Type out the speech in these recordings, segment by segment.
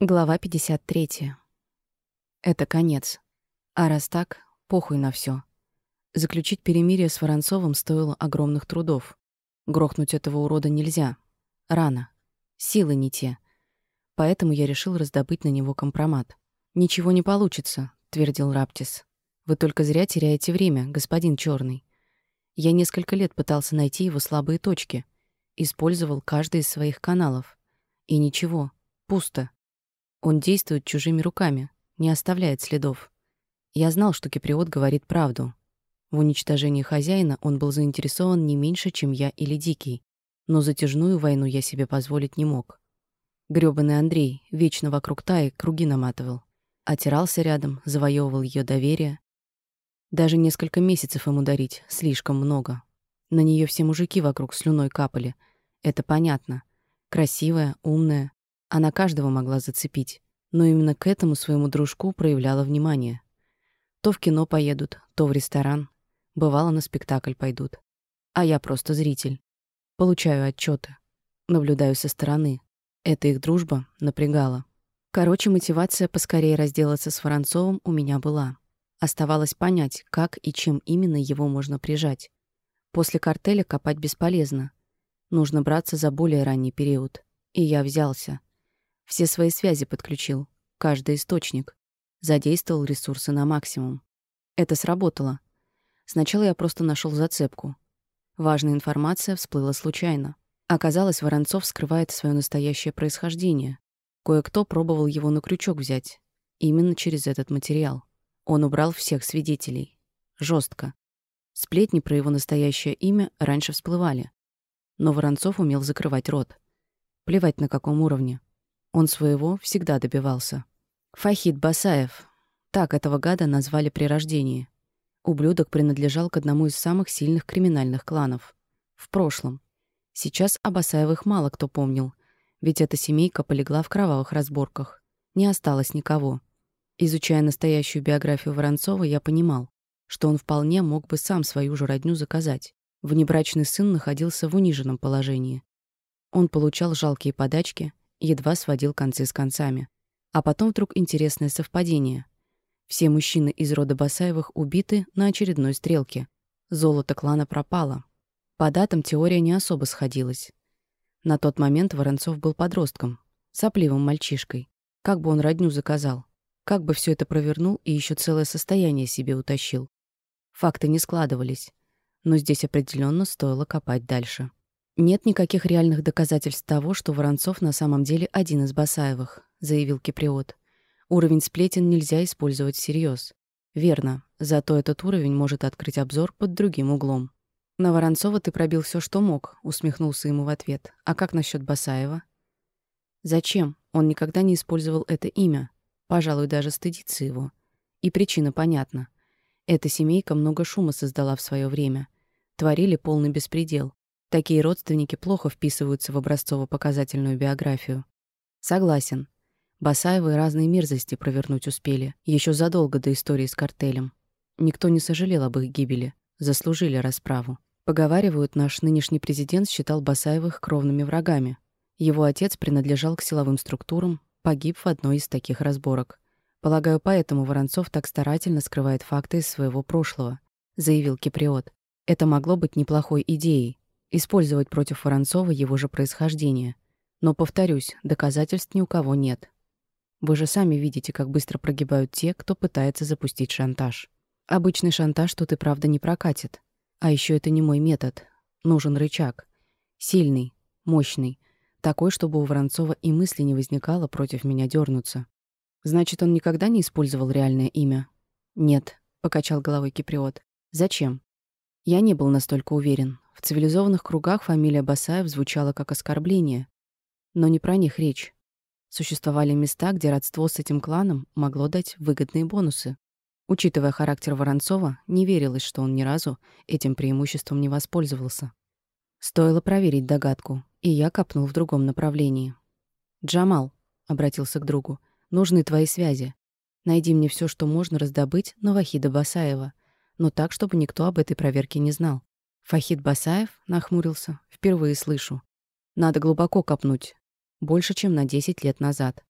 Глава 53. Это конец. А раз так, похуй на все. Заключить перемирие с Воронцовым стоило огромных трудов. Грохнуть этого урода нельзя. Рано. Силы не те. Поэтому я решил раздобыть на него компромат. «Ничего не получится», — твердил Раптис. «Вы только зря теряете время, господин Черный. Я несколько лет пытался найти его слабые точки. Использовал каждый из своих каналов. И ничего. Пусто. Он действует чужими руками, не оставляет следов. Я знал, что Киприот говорит правду. В уничтожении хозяина он был заинтересован не меньше, чем я или Дикий, но затяжную войну я себе позволить не мог. Грёбаный Андрей вечно вокруг Таи круги наматывал. Отирался рядом, завоевывал ее доверие. Даже несколько месяцев ему дарить слишком много. На нее все мужики вокруг слюной капали. Это понятно. Красивая, умная, она каждого могла зацепить, но именно к этому своему дружку проявляла внимание. То в кино поедут, то в ресторан. Бывало, на спектакль пойдут. А я просто зритель. Получаю отчеты, Наблюдаю со стороны. Эта их дружба напрягала. Короче, мотивация поскорее разделаться с Воронцовым у меня была. Оставалось понять, как и чем именно его можно прижать. После картеля копать бесполезно. Нужно браться за более ранний период. И я взялся. Все свои связи подключил, каждый источник. Задействовал ресурсы на максимум. Это сработало. Сначала я просто нашел зацепку. Важная информация всплыла случайно. Оказалось, Воронцов скрывает свое настоящее происхождение. Кое-кто пробовал его на крючок взять. Именно через этот материал. Он убрал всех свидетелей. жестко. Сплетни про его настоящее имя раньше всплывали. Но Воронцов умел закрывать рот. Плевать на каком уровне. Он своего всегда добивался. Фахид Басаев. Так этого гада назвали при рождении. Ублюдок принадлежал к одному из самых сильных криминальных кланов. В прошлом. Сейчас о Басаевых мало кто помнил, ведь эта семейка полегла в кровавых разборках. Не осталось никого. Изучая настоящую биографию Воронцова, я понимал, что он вполне мог бы сам свою же родню заказать. Внебрачный сын находился в униженном положении. Он получал жалкие подачки, едва сводил концы с концами. А потом вдруг интересное совпадение. Все мужчины из рода Басаевых убиты на очередной стрелке. Золото клана пропало. По датам теория не особо сходилась. На тот момент Воронцов был подростком, сопливым мальчишкой. Как бы он родню заказал? Как бы все это провернул и еще целое состояние себе утащил? Факты не складывались. Но здесь определенно стоило копать дальше. «Нет никаких реальных доказательств того, что Воронцов на самом деле один из Басаевых», — заявил Киприот. «Уровень сплетен нельзя использовать всерьез. «Верно. Зато этот уровень может открыть обзор под другим углом». «На Воронцова ты пробил все, что мог», — усмехнулся ему в ответ. «А как насчет Басаева?» «Зачем? Он никогда не использовал это имя. Пожалуй, даже стыдится его. И причина понятна. Эта семейка много шума создала в свое время. Творили полный беспредел. Такие родственники плохо вписываются в образцово-показательную биографию. Согласен. Басаевы разные мерзости провернуть успели, еще задолго до истории с картелем. Никто не сожалел об их гибели, заслужили расправу. Поговаривают, наш нынешний президент считал Басаевых кровными врагами. Его отец принадлежал к силовым структурам, погиб в одной из таких разборок. Полагаю, поэтому Воронцов так старательно скрывает факты из своего прошлого, заявил Киприот. Это могло быть неплохой идеей, использовать против Воронцова его же происхождение. Но, повторюсь, доказательств ни у кого нет. Вы же сами видите, как быстро прогибают те, кто пытается запустить шантаж. Обычный шантаж тут и правда не прокатит. А еще это не мой метод. Нужен рычаг. Сильный, мощный. Такой, чтобы у Воронцова и мысли не возникало против меня дернуться. Значит, он никогда не использовал реальное имя? Нет, покачал головой Киприот. Зачем? Я не был настолько уверен. В цивилизованных кругах фамилия Басаев звучала как оскорбление. Но не про них речь. Существовали места, где родство с этим кланом могло дать выгодные бонусы. Учитывая характер Воронцова, не верилось, что он ни разу этим преимуществом не воспользовался. Стоило проверить догадку, и я копнул в другом направлении. «Джамал», — обратился к другу, — «нужны твои связи. Найди мне все, что можно раздобыть на Вахида Басаева, но так, чтобы никто об этой проверке не знал. Фахид Басаев нахмурился. Впервые слышу. Надо глубоко копнуть. Больше, чем на 10 лет назад.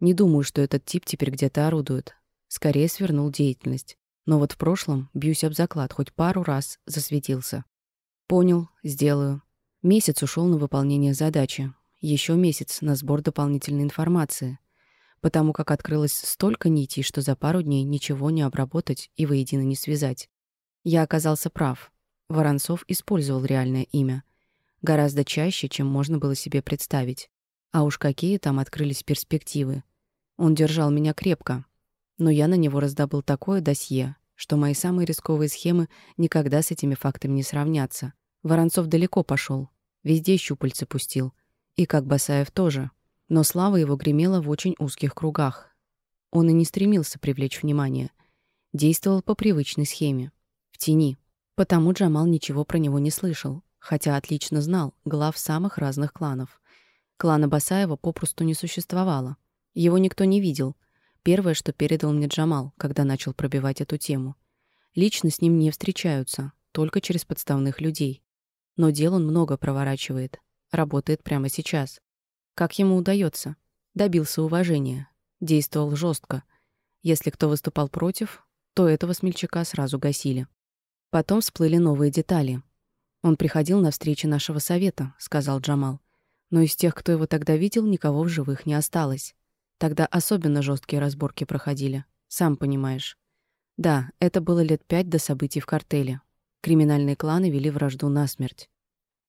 Не думаю, что этот тип теперь где-то орудует. Скорее свернул деятельность. Но вот в прошлом, бьюсь об заклад, хоть пару раз засветился. Понял, сделаю. Месяц ушел на выполнение задачи. Еще месяц на сбор дополнительной информации. Потому как открылось столько нитей, что за пару дней ничего не обработать и воедино не связать. Я оказался прав. Воронцов использовал реальное имя. Гораздо чаще, чем можно было себе представить. А уж какие там открылись перспективы. Он держал меня крепко. Но я на него раздобыл такое досье, что мои самые рисковые схемы никогда с этими фактами не сравнятся. Воронцов далеко пошел, везде щупальца пустил. И как Басаев тоже. Но слава его гремела в очень узких кругах. Он и не стремился привлечь внимание. Действовал по привычной схеме. В тени. Потому Джамал ничего про него не слышал, хотя отлично знал глав самых разных кланов. Клана Басаева попросту не существовало. Его никто не видел. Первое, что передал мне Джамал, когда начал пробивать эту тему. Лично с ним не встречаются, только через подставных людей. Но дел он много проворачивает. Работает прямо сейчас. Как ему удается? Добился уважения. Действовал жестко. Если кто выступал против, то этого смельчака сразу гасили. Потом всплыли новые детали. «Он приходил на встречи нашего совета», — сказал Джамал. «Но из тех, кто его тогда видел, никого в живых не осталось. Тогда особенно жесткие разборки проходили. Сам понимаешь. Да, это было лет пять до событий в картеле. Криминальные кланы вели вражду насмерть.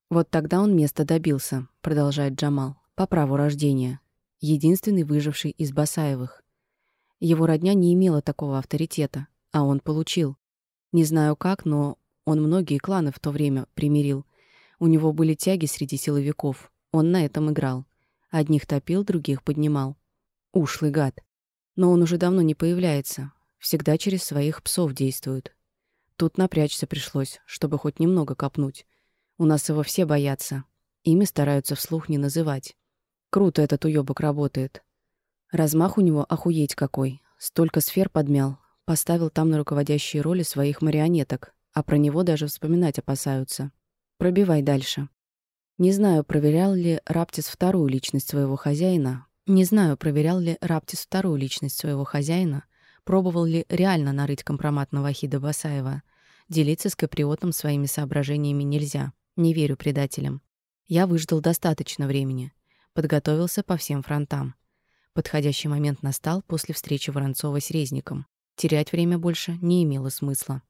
Вот тогда он места добился, продолжает Джамал, по праву рождения. Единственный выживший из Басаевых. Его родня не имела такого авторитета, а он получил. Не знаю как, но он многие кланы в то время примирил. У него были тяги среди силовиков. Он на этом играл. Одних топил, других поднимал. Ушлый гад. Но он уже давно не появляется. Всегда через своих псов действует. Тут напрячься пришлось, чтобы хоть немного копнуть. У нас его все боятся. Ими стараются вслух не называть. Круто этот уёбок работает. Размах у него охуеть какой. Столько сфер подмял. Поставил там на руководящие роли своих марионеток. А про него даже вспоминать опасаются. Пробивай дальше. Не знаю, проверял ли Раптис вторую личность своего хозяина. Не знаю, проверял ли Раптис вторую личность своего хозяина. Пробовал ли реально нарыть компромат на Вахида Басаева. Делиться с Каприотом своими соображениями нельзя. Не верю предателям. Я выждал достаточно времени. Подготовился по всем фронтам. Подходящий момент настал после встречи Воронцова с Резником. Терять время больше не имело смысла.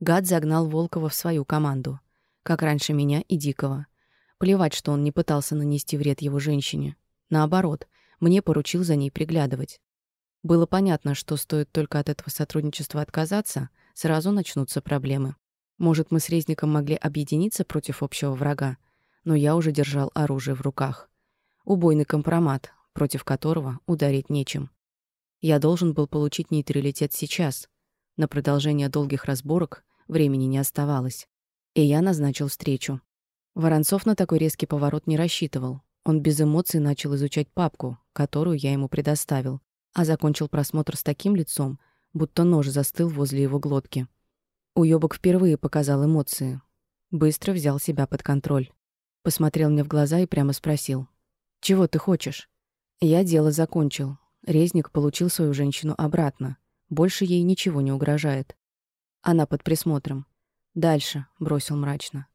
Гад загнал Волкова в свою команду. Как раньше меня и Дикого. Плевать, что он не пытался нанести вред его женщине. Наоборот, мне поручил за ней приглядывать. Было понятно, что стоит только от этого сотрудничества отказаться, сразу начнутся проблемы. Может, мы с Резником могли объединиться против общего врага, но я уже держал оружие в руках. Убойный компромат, против которого ударить нечем. Я должен был получить нейтралитет сейчас. На продолжение долгих разборок времени не оставалось. И я назначил встречу. Воронцов на такой резкий поворот не рассчитывал. Он без эмоций начал изучать папку, которую я ему предоставил, а закончил просмотр с таким лицом, будто нож застыл возле его глотки. Уёбок впервые показал эмоции. Быстро взял себя под контроль. Посмотрел мне в глаза и прямо спросил. «Чего ты хочешь?» Я дело закончил. Резник получил свою женщину обратно. Больше ей ничего не угрожает. Она под присмотром. «Дальше», — бросил мрачно.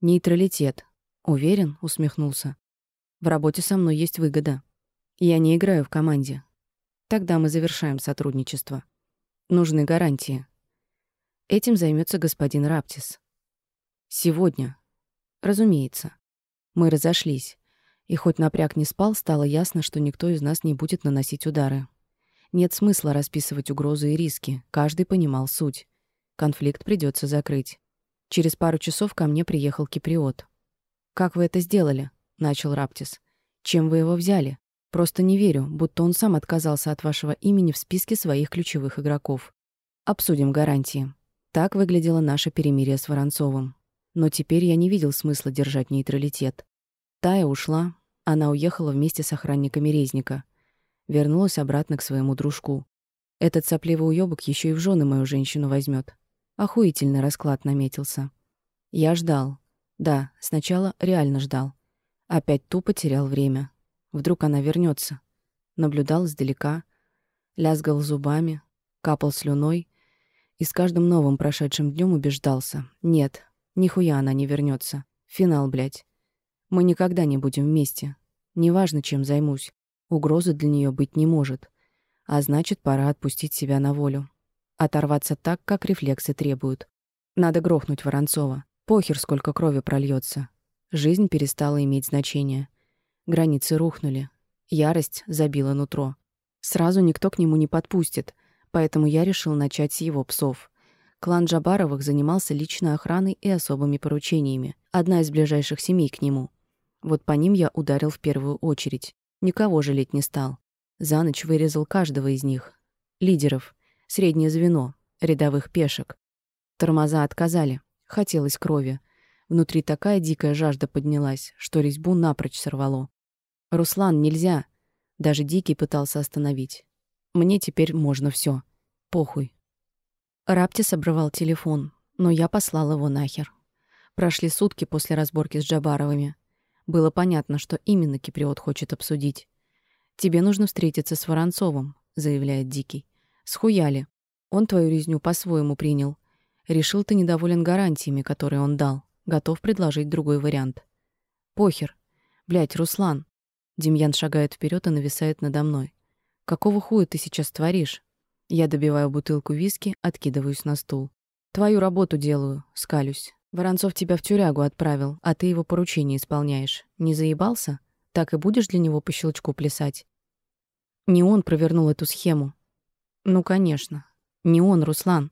«Нейтралитет». «Уверен?» — усмехнулся. «В работе со мной есть выгода. Я не играю в команде. Тогда мы завершаем сотрудничество. Нужны гарантии. Этим займется господин Раптис. Сегодня. Разумеется. Мы разошлись. И хоть напряг не спал, стало ясно, что никто из нас не будет наносить удары. Нет смысла расписывать угрозы и риски. Каждый понимал суть. Конфликт придется закрыть. Через пару часов ко мне приехал Киприот. «Как вы это сделали?» — начал Раптис. «Чем вы его взяли? Просто не верю, будто он сам отказался от вашего имени в списке своих ключевых игроков. Обсудим гарантии». Так выглядело наше перемирие с Воронцовым. Но теперь я не видел смысла держать нейтралитет. Тая ушла, она уехала вместе с охранниками Резника. Вернулась обратно к своему дружку. Этот сопливый уёбок еще и в жены мою женщину возьмет. Охуительный расклад наметился. Я ждал. Да, сначала реально ждал. Опять тупо терял время. Вдруг она вернется. наблюдал издалека, лязгал зубами, капал слюной и с каждым новым прошедшим днем убеждался. Нет, нихуя она не вернется. Финал, блядь. Мы никогда не будем вместе. Неважно, чем займусь. Угрозы для нее быть не может. А значит, пора отпустить себя на волю. Оторваться так, как рефлексы требуют. Надо грохнуть Воронцова. Похер, сколько крови прольется. Жизнь перестала иметь значение. Границы рухнули. Ярость забила нутро. Сразу никто к нему не подпустит, поэтому я решил начать с его псов. Клан Джабаровых занимался личной охраной и особыми поручениями. Одна из ближайших семей к нему. Вот по ним я ударил в первую очередь. Никого жалеть не стал. За ночь вырезал каждого из них. Лидеров, среднее звено, рядовых пешек. Тормоза отказали. Хотелось крови. Внутри такая дикая жажда поднялась, что резьбу напрочь сорвало. «Руслан, нельзя!» Даже Дикий пытался остановить. «Мне теперь можно все. Похуй». Раптис обрывал телефон, но я послал его нахер. Прошли сутки после разборки с Джабаровыми. Было понятно, что именно Киприот хочет обсудить. «Тебе нужно встретиться с Воронцовым», — заявляет Дикий. «Схуяли. Он твою резню по-своему принял. Решил, ты недоволен гарантиями, которые он дал. Готов предложить другой вариант». «Похер. Блядь, Руслан». Демьян шагает вперед и нависает надо мной. «Какого хуя ты сейчас творишь?» Я добиваю бутылку виски, откидываюсь на стул. «Твою работу делаю», — скалюсь. Воронцов тебя в тюрягу отправил, а ты его поручение исполняешь. Не заебался? Так и будешь для него по щелчку плясать? Не он провернул эту схему. Ну, конечно. Не он, Руслан.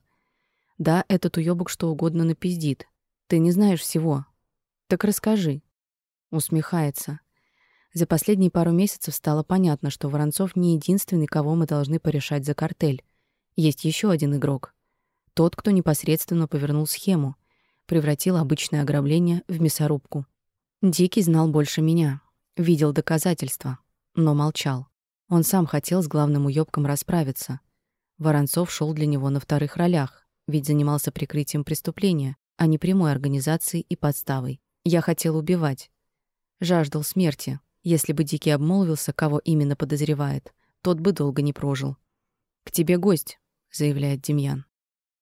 Да, этот уёбок что угодно напиздит. Ты не знаешь всего. Так расскажи. Усмехается. За последние пару месяцев стало понятно, что Воронцов не единственный, кого мы должны порешать за картель. Есть еще один игрок. Тот, кто непосредственно повернул схему — превратил обычное ограбление в мясорубку. Дикий знал больше меня, видел доказательства, но молчал. Он сам хотел с главным уёбком расправиться. Воронцов шел для него на вторых ролях, ведь занимался прикрытием преступления, а не прямой организацией и подставой. Я хотел убивать. Жаждал смерти. Если бы Дикий обмолвился, кого именно подозревает, тот бы долго не прожил. «К тебе гость», — заявляет Демьян.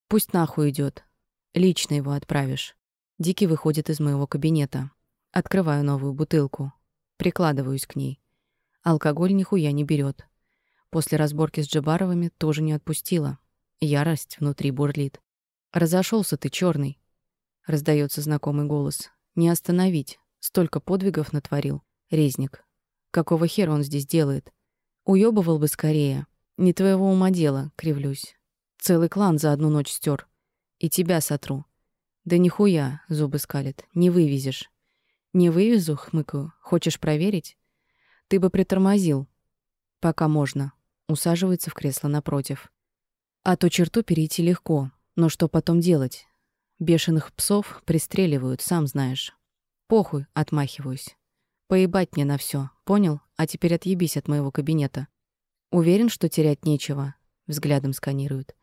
«Пусть нахуй идет. Лично его отправишь. Дикий выходит из моего кабинета. Открываю новую бутылку. Прикладываюсь к ней. Алкоголь нихуя не берет. После разборки с Джабаровыми тоже не отпустила. Ярость внутри бурлит. Разошелся ты, черный. Раздается знакомый голос. Не остановить. Столько подвигов натворил. Резник. Какого хера он здесь делает? Уёбывал бы скорее. Не твоего ума дело, кривлюсь. Целый клан за одну ночь стер. И тебя сотру. Да нихуя, зубы скалит, не вывезешь. Не вывезу, хмыкаю. Хочешь проверить? Ты бы притормозил. Пока можно. Усаживается в кресло напротив. А то черту перейти легко. Но что потом делать? Бешеных псов пристреливают, сам знаешь. Похуй, отмахиваюсь. Поебать мне на все, понял? А теперь отъебись от моего кабинета. Уверен, что терять нечего. Взглядом сканируют.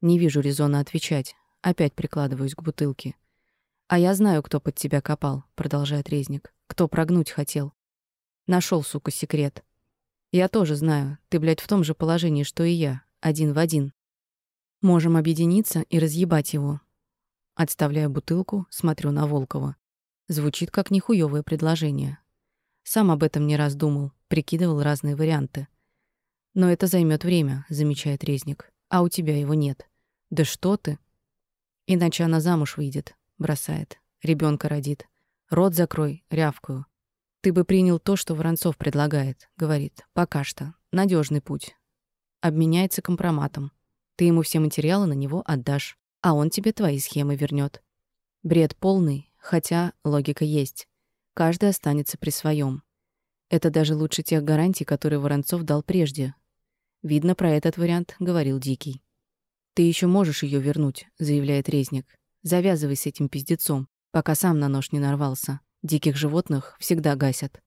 Не вижу резона отвечать. Опять прикладываюсь к бутылке. «А я знаю, кто под тебя копал», — продолжает Резник. «Кто прогнуть хотел. Нашел, сука, секрет. Я тоже знаю. Ты, блядь, в том же положении, что и я. Один в один. Можем объединиться и разъебать его». Отставляю бутылку, смотрю на Волкова. Звучит как нихуёвое предложение. Сам об этом не раз думал, прикидывал разные варианты. «Но это займет время», — замечает Резник. «А у тебя его нет». «Да что ты?» Иначе она замуж выйдет, бросает. ребенка родит. Рот закрой, рявкую. Ты бы принял то, что Воронцов предлагает, говорит. Пока что. надежный путь. Обменяется компроматом. Ты ему все материалы на него отдашь, а он тебе твои схемы вернет. Бред полный, хотя логика есть. Каждый останется при своем. Это даже лучше тех гарантий, которые Воронцов дал прежде. Видно, про этот вариант говорил Дикий. «Ты еще можешь ее вернуть», — заявляет Резник. «Завязывай с этим пиздецом, пока сам на нож не нарвался. Диких животных всегда гасят».